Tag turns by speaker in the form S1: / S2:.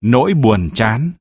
S1: nỗi buồn chán.